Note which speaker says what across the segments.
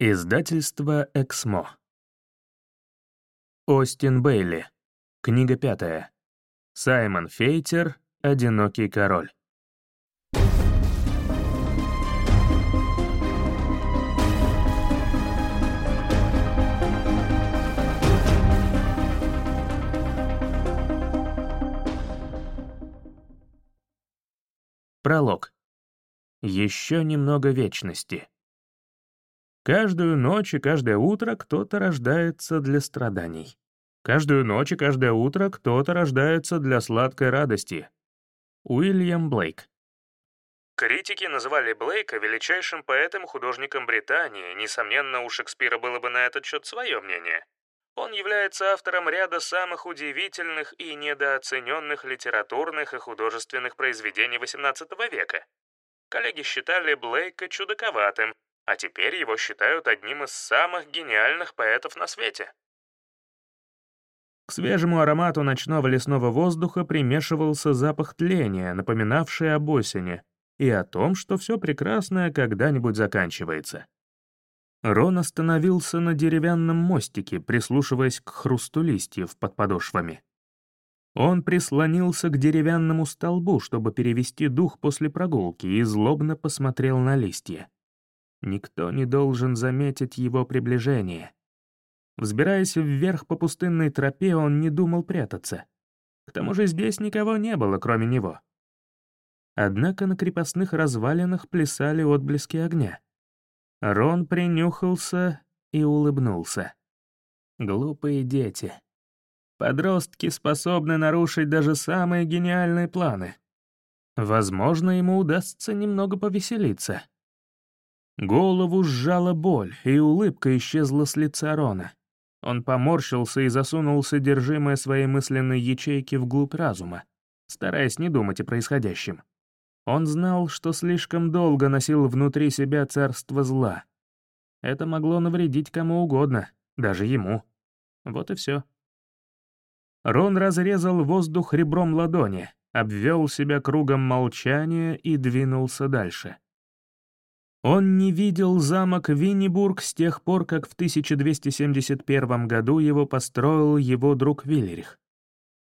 Speaker 1: Издательство «Эксмо». Остин Бейли. Книга пятая. Саймон Фейтер. «Одинокий король». Пролог. Еще немного вечности. Каждую ночь и каждое утро кто-то рождается для страданий. Каждую ночь и каждое утро кто-то рождается для сладкой радости. Уильям Блейк. Критики называли Блейка величайшим поэтом и художником Британии, несомненно, у Шекспира было бы на этот счет свое мнение. Он является автором ряда самых удивительных и недооцененных литературных и художественных произведений XVIII века. Коллеги считали Блейка чудаковатым, а теперь его считают одним из самых гениальных поэтов на свете. К свежему аромату ночного лесного воздуха примешивался запах тления, напоминавший об осени, и о том, что все прекрасное когда-нибудь заканчивается. Рон остановился на деревянном мостике, прислушиваясь к хрусту листьев под подошвами. Он прислонился к деревянному столбу, чтобы перевести дух после прогулки, и злобно посмотрел на листья. Никто не должен заметить его приближение. Взбираясь вверх по пустынной тропе, он не думал прятаться. К тому же здесь никого не было, кроме него. Однако на крепостных развалинах плясали отблески огня. Рон принюхался и улыбнулся. Глупые дети. Подростки способны нарушить даже самые гениальные планы. Возможно, ему удастся немного повеселиться. Голову сжала боль, и улыбка исчезла с лица Рона. Он поморщился и засунул содержимое своей мысленной ячейки вглубь разума, стараясь не думать о происходящем. Он знал, что слишком долго носил внутри себя царство зла. Это могло навредить кому угодно, даже ему. Вот и все. Рон разрезал воздух ребром ладони, обвел себя кругом молчания и двинулся дальше. Он не видел замок Виннибург с тех пор, как в 1271 году его построил его друг Виллерих.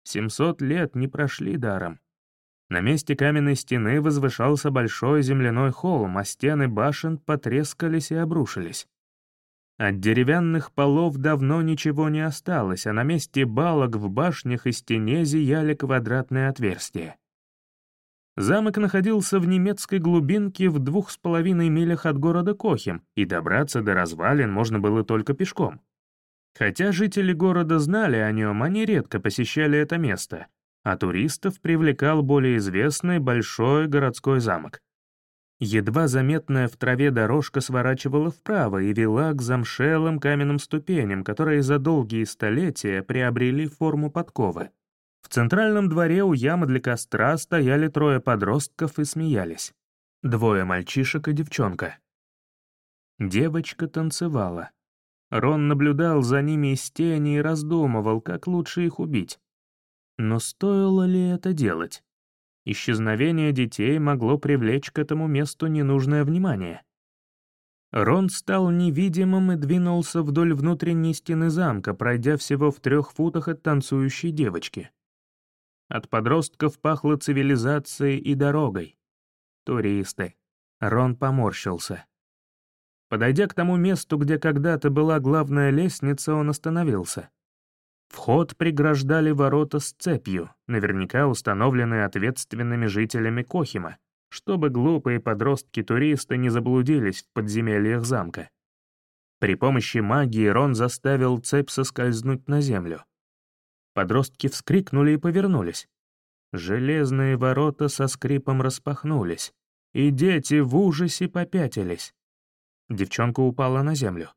Speaker 1: 700 лет не прошли даром. На месте каменной стены возвышался большой земляной холм, а стены башен потрескались и обрушились. От деревянных полов давно ничего не осталось, а на месте балок в башнях и стене зияли квадратные отверстия. Замок находился в немецкой глубинке в двух с половиной милях от города Кохим, и добраться до развалин можно было только пешком. Хотя жители города знали о нем, они редко посещали это место, а туристов привлекал более известный большой городской замок. Едва заметная в траве дорожка сворачивала вправо и вела к замшелым каменным ступеням, которые за долгие столетия приобрели форму подковы. В центральном дворе у ямы для костра стояли трое подростков и смеялись. Двое мальчишек и девчонка. Девочка танцевала. Рон наблюдал за ними из тени и раздумывал, как лучше их убить. Но стоило ли это делать? Исчезновение детей могло привлечь к этому месту ненужное внимание. Рон стал невидимым и двинулся вдоль внутренней стены замка, пройдя всего в трех футах от танцующей девочки. От подростков пахло цивилизацией и дорогой. Туристы. Рон поморщился. Подойдя к тому месту, где когда-то была главная лестница, он остановился. Вход преграждали ворота с цепью, наверняка установленные ответственными жителями Кохима, чтобы глупые подростки-туристы не заблудились в подземельях замка. При помощи магии Рон заставил цепь соскользнуть на землю. Подростки вскрикнули и повернулись. Железные ворота со скрипом распахнулись, и дети в ужасе попятились. Девчонка упала на землю.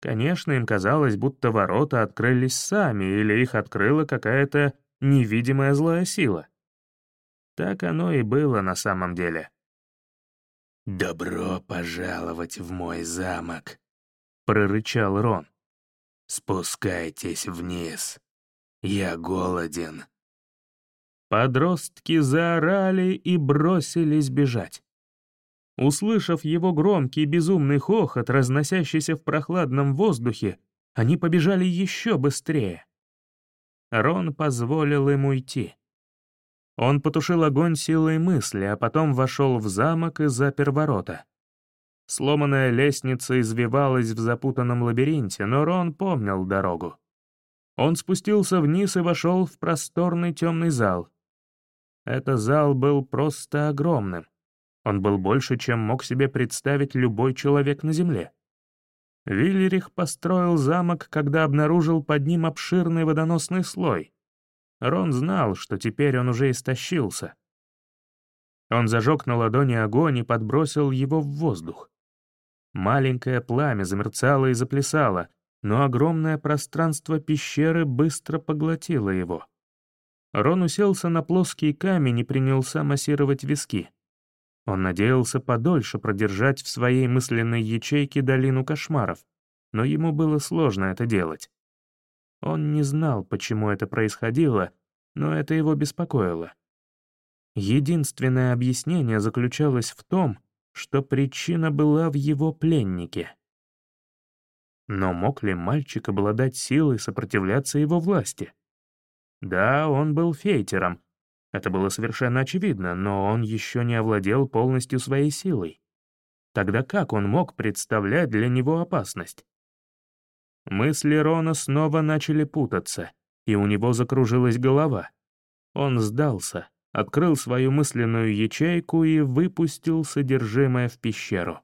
Speaker 1: Конечно, им казалось, будто ворота открылись сами, или их открыла какая-то невидимая злая сила. Так оно и было на самом деле.
Speaker 2: «Добро пожаловать в мой замок», —
Speaker 1: прорычал Рон.
Speaker 2: «Спускайтесь вниз». Я голоден».
Speaker 1: Подростки заорали и бросились бежать. Услышав его громкий безумный хохот, разносящийся в прохладном воздухе, они побежали еще быстрее. Рон позволил им уйти. Он потушил огонь силой мысли, а потом вошел в замок и запер ворота. Сломанная лестница извивалась в запутанном лабиринте, но Рон помнил дорогу. Он спустился вниз и вошел в просторный темный зал. Этот зал был просто огромным. Он был больше, чем мог себе представить любой человек на Земле. Виллерих построил замок, когда обнаружил под ним обширный водоносный слой. Рон знал, что теперь он уже истощился. Он зажег на ладони огонь и подбросил его в воздух. Маленькое пламя замерцало и заплясало, но огромное пространство пещеры быстро поглотило его. Рон уселся на плоский камень и принялся массировать виски. Он надеялся подольше продержать в своей мысленной ячейке долину кошмаров, но ему было сложно это делать. Он не знал, почему это происходило, но это его беспокоило. Единственное объяснение заключалось в том, что причина была в его пленнике. Но мог ли мальчик обладать силой сопротивляться его власти? Да, он был фейтером, это было совершенно очевидно, но он еще не овладел полностью своей силой. Тогда как он мог представлять для него опасность? Мысли Рона снова начали путаться, и у него закружилась голова. Он сдался, открыл свою мысленную ячейку и выпустил содержимое в пещеру.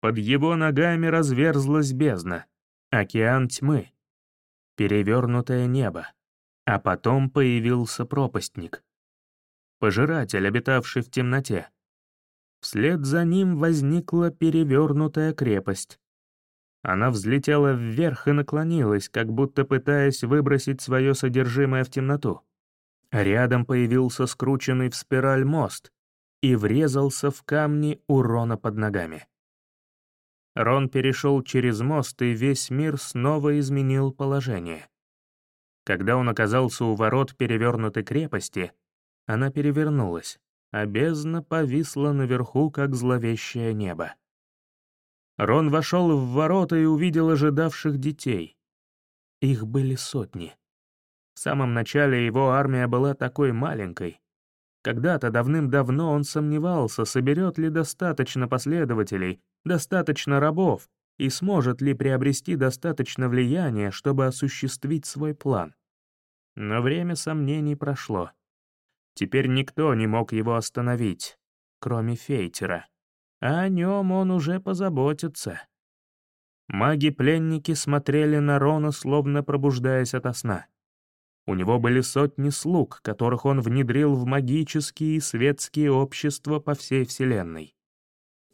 Speaker 1: Под его ногами разверзлась бездна, океан тьмы, перевернутое небо. А потом появился пропастник. Пожиратель, обитавший в темноте. Вслед за ним возникла перевернутая крепость. Она взлетела вверх и наклонилась, как будто пытаясь выбросить свое содержимое в темноту. Рядом появился скрученный в спираль мост и врезался в камни у Рона под ногами. Рон перешел через мост, и весь мир снова изменил положение. Когда он оказался у ворот перевернутой крепости, она перевернулась, а бездна повисла наверху, как зловещее небо. Рон вошел в ворота и увидел ожидавших детей. Их были сотни. В самом начале его армия была такой маленькой. Когда-то давным-давно он сомневался, соберет ли достаточно последователей, достаточно рабов, и сможет ли приобрести достаточно влияния, чтобы осуществить свой план. Но время сомнений прошло. Теперь никто не мог его остановить, кроме Фейтера. А о нем он уже позаботится. Маги-пленники смотрели на Рона, словно пробуждаясь ото сна. У него были сотни слуг, которых он внедрил в магические и светские общества по всей Вселенной.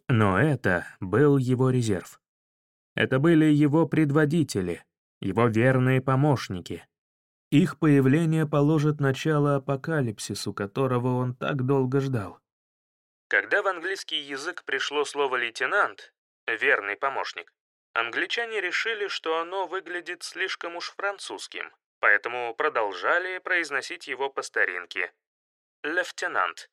Speaker 1: Но это был его резерв. Это были его предводители, его верные помощники, их появление положит начало апокалипсису, которого он так долго ждал. Когда в английский язык пришло слово «лейтенант», верный помощник, англичане решили, что оно выглядит слишком уж французским, поэтому продолжали произносить его по старинке. «Лейтенант».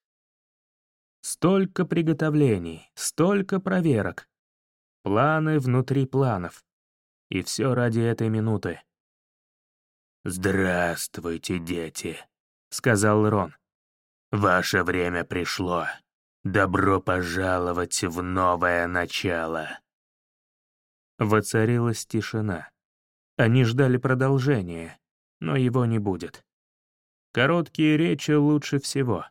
Speaker 1: Столько приготовлений, столько проверок. Планы внутри планов. И все ради этой минуты.
Speaker 2: «Здравствуйте, дети», — сказал Рон. «Ваше время пришло. Добро пожаловать в новое начало».
Speaker 1: Воцарилась тишина. Они ждали продолжения, но его не будет. Короткие речи лучше всего.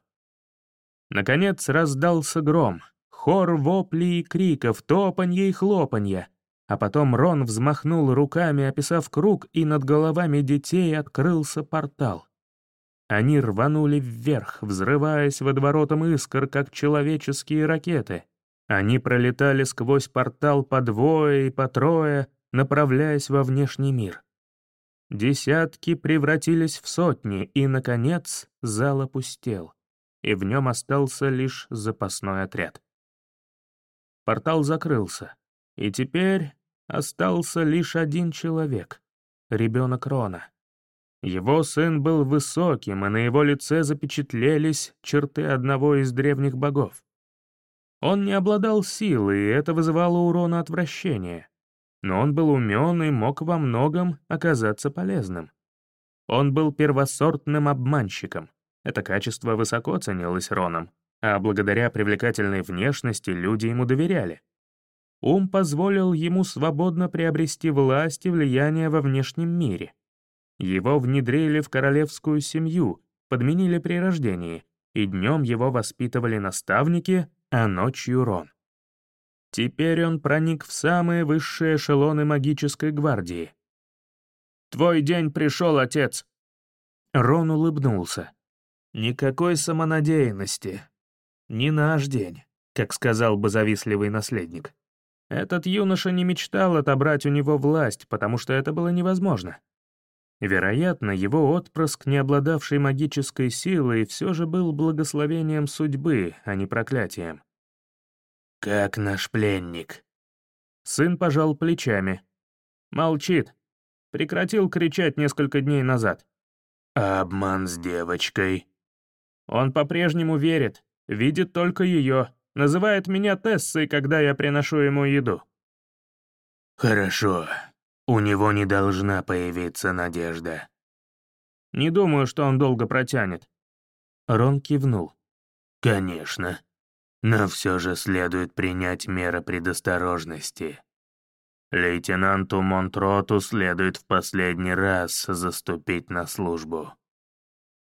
Speaker 1: Наконец раздался гром, хор воплей и криков, топанья и хлопанья, а потом Рон взмахнул руками, описав круг, и над головами детей открылся портал. Они рванули вверх, взрываясь водоворотом искр, как человеческие ракеты. Они пролетали сквозь портал по двое и по трое, направляясь во внешний мир. Десятки превратились в сотни, и, наконец, зал опустел, и в нем остался лишь запасной отряд. Портал закрылся, и теперь остался лишь один человек — ребенок Рона. Его сын был высоким, и на его лице запечатлелись черты одного из древних богов. Он не обладал силой, и это вызывало у Рона отвращение. Но он был умен и мог во многом оказаться полезным. Он был первосортным обманщиком. Это качество высоко ценилось Роном, а благодаря привлекательной внешности люди ему доверяли. Ум позволил ему свободно приобрести власть и влияние во внешнем мире. Его внедрили в королевскую семью, подменили при рождении, и днем его воспитывали наставники, а ночью Рон. Теперь он проник в самые высшие эшелоны магической гвардии. «Твой день пришел, отец!» Рон улыбнулся. «Никакой самонадеянности. Не наш день», как сказал бы завистливый наследник. Этот юноша не мечтал отобрать у него власть, потому что это было невозможно. Вероятно, его отпрыск, не обладавший магической силой, все же был благословением судьбы, а не проклятием.
Speaker 2: «Как наш пленник?»
Speaker 1: Сын пожал плечами. Молчит. Прекратил кричать несколько дней назад.
Speaker 2: Обман с девочкой?
Speaker 1: Он по-прежнему верит, видит только ее, Называет меня Тессой, когда я приношу ему еду».
Speaker 2: «Хорошо. У него не должна появиться надежда».
Speaker 1: «Не думаю, что он долго протянет».
Speaker 2: Рон кивнул. «Конечно. Но все же следует принять меры предосторожности. Лейтенанту Монтроту следует в последний раз заступить на службу.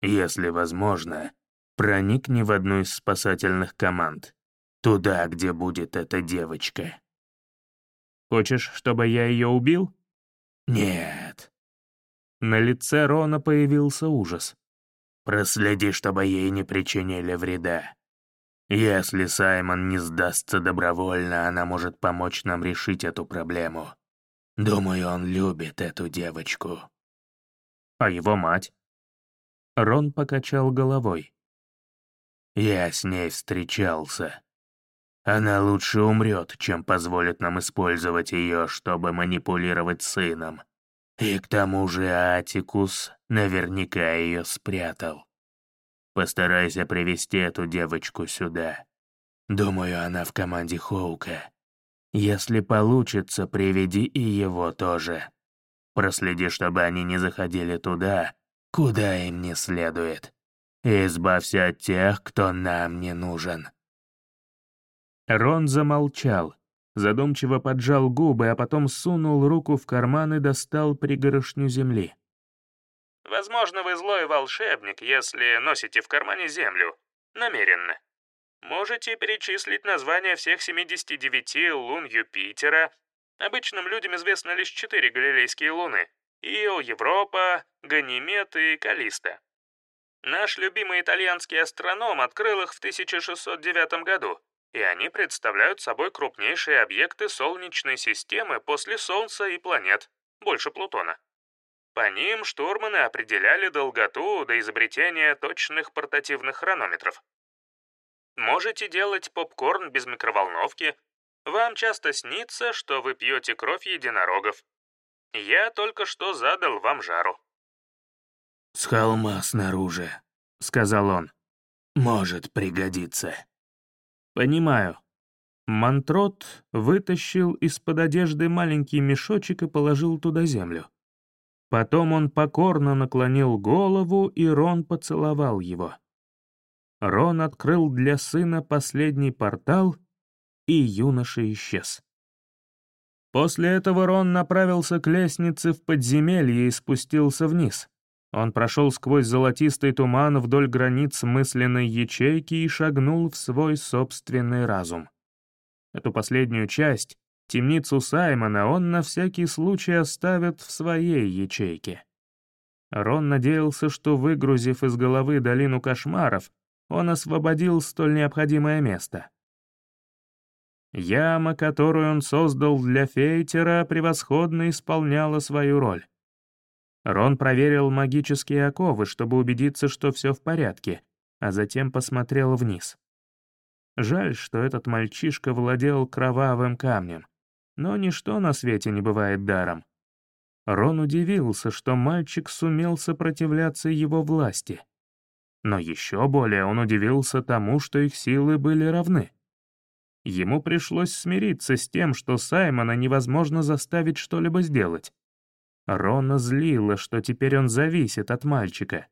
Speaker 2: Если возможно, проникни в одну из спасательных команд. Туда, где будет эта девочка.
Speaker 1: Хочешь, чтобы я ее убил?
Speaker 2: Нет.
Speaker 1: На лице Рона появился ужас.
Speaker 2: Проследи, чтобы ей не причинили вреда. Если Саймон не сдастся добровольно, она может помочь нам решить эту проблему. Думаю, он любит эту девочку.
Speaker 1: А его мать? Рон покачал головой.
Speaker 2: Я с ней встречался. Она лучше умрет, чем позволит нам использовать ее, чтобы манипулировать сыном. И к тому же Атикус наверняка ее спрятал. Постарайся привести эту девочку сюда. Думаю, она в команде Хоука. Если получится, приведи и его тоже. Проследи, чтобы они не заходили туда, куда им не следует. Избавься от тех, кто нам не нужен.
Speaker 1: Рон замолчал, задумчиво поджал губы, а потом сунул руку в карман и достал пригорошню земли. «Возможно, вы злой волшебник, если носите в кармане землю. Намеренно. Можете перечислить названия всех 79 лун Юпитера. Обычным людям известно лишь четыре галилейские луны — Ио, Европа, Ганимед и Калиста. Наш любимый итальянский астроном открыл их в 1609 году, и они представляют собой крупнейшие объекты Солнечной системы после Солнца и планет, больше Плутона. По ним штурманы определяли долготу до изобретения точных портативных хронометров. Можете делать попкорн без микроволновки. Вам часто снится, что вы пьете кровь единорогов. Я только что задал вам жару.
Speaker 2: «С холма снаружи», — сказал он. «Может пригодиться».
Speaker 1: «Понимаю». Мантрот вытащил из-под одежды маленький мешочек и положил туда землю. Потом он покорно наклонил голову, и Рон поцеловал его. Рон открыл для сына последний портал, и юноша исчез. После этого Рон направился к лестнице в подземелье и спустился вниз. Он прошел сквозь золотистый туман вдоль границ мысленной ячейки и шагнул в свой собственный разум. Эту последнюю часть, темницу Саймона, он на всякий случай оставит в своей ячейке. Рон надеялся, что, выгрузив из головы долину кошмаров, он освободил столь необходимое место. Яма, которую он создал для Фейтера, превосходно исполняла свою роль. Рон проверил магические оковы, чтобы убедиться, что все в порядке, а затем посмотрел вниз. Жаль, что этот мальчишка владел кровавым камнем, но ничто на свете не бывает даром. Рон удивился, что мальчик сумел сопротивляться его власти. Но еще более он удивился тому, что их силы были равны. Ему пришлось смириться с тем, что Саймона невозможно заставить что-либо сделать. Рона злило, что теперь он зависит от мальчика.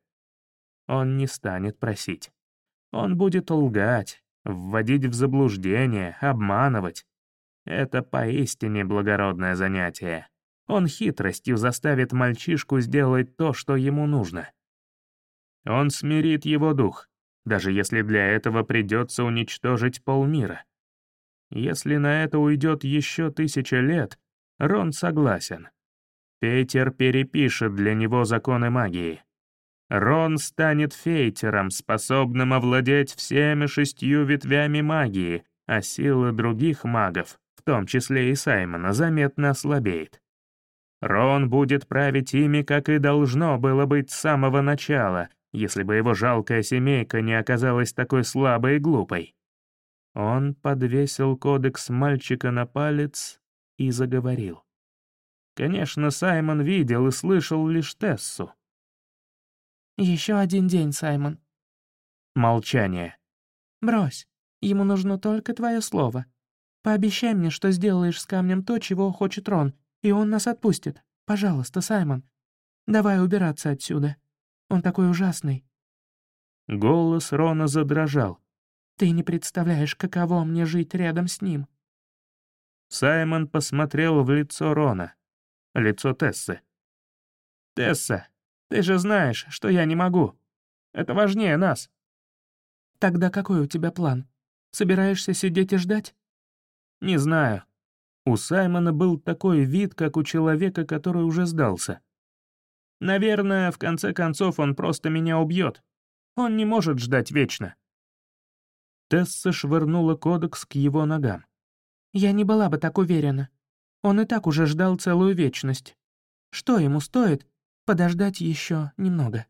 Speaker 1: Он не станет просить. Он будет лгать, вводить в заблуждение, обманывать. Это поистине благородное занятие. Он хитростью заставит мальчишку сделать то, что ему нужно. Он смирит его дух, даже если для этого придется уничтожить полмира. Если на это уйдет еще тысяча лет, Рон согласен. Петер перепишет для него законы магии. Рон станет фейтером, способным овладеть всеми шестью ветвями магии, а сила других магов, в том числе и Саймона, заметно ослабеет. Рон будет править ими, как и должно было быть с самого начала, если бы его жалкая семейка не оказалась такой слабой и глупой. Он подвесил кодекс мальчика на палец и заговорил. Конечно, Саймон видел и слышал лишь Тессу.
Speaker 3: «Еще один день, Саймон».
Speaker 1: Молчание.
Speaker 3: «Брось, ему нужно только твое слово. Пообещай мне, что сделаешь с камнем то, чего хочет Рон, и он нас отпустит. Пожалуйста, Саймон. Давай убираться отсюда. Он такой ужасный».
Speaker 1: Голос Рона задрожал.
Speaker 3: «Ты не представляешь, каково мне жить рядом с ним».
Speaker 1: Саймон посмотрел в лицо Рона, лицо Тессы. «Тесса, ты же знаешь, что я не могу. Это важнее нас».
Speaker 3: «Тогда какой у тебя план? Собираешься сидеть и ждать?»
Speaker 1: «Не знаю». У Саймона был такой вид, как у человека, который уже сдался. «Наверное, в конце концов он просто меня убьет. Он не может ждать вечно». Тесса швырнула кодекс к его ногам.
Speaker 3: «Я не была бы так уверена. Он и так уже ждал целую вечность. Что ему стоит, подождать еще немного.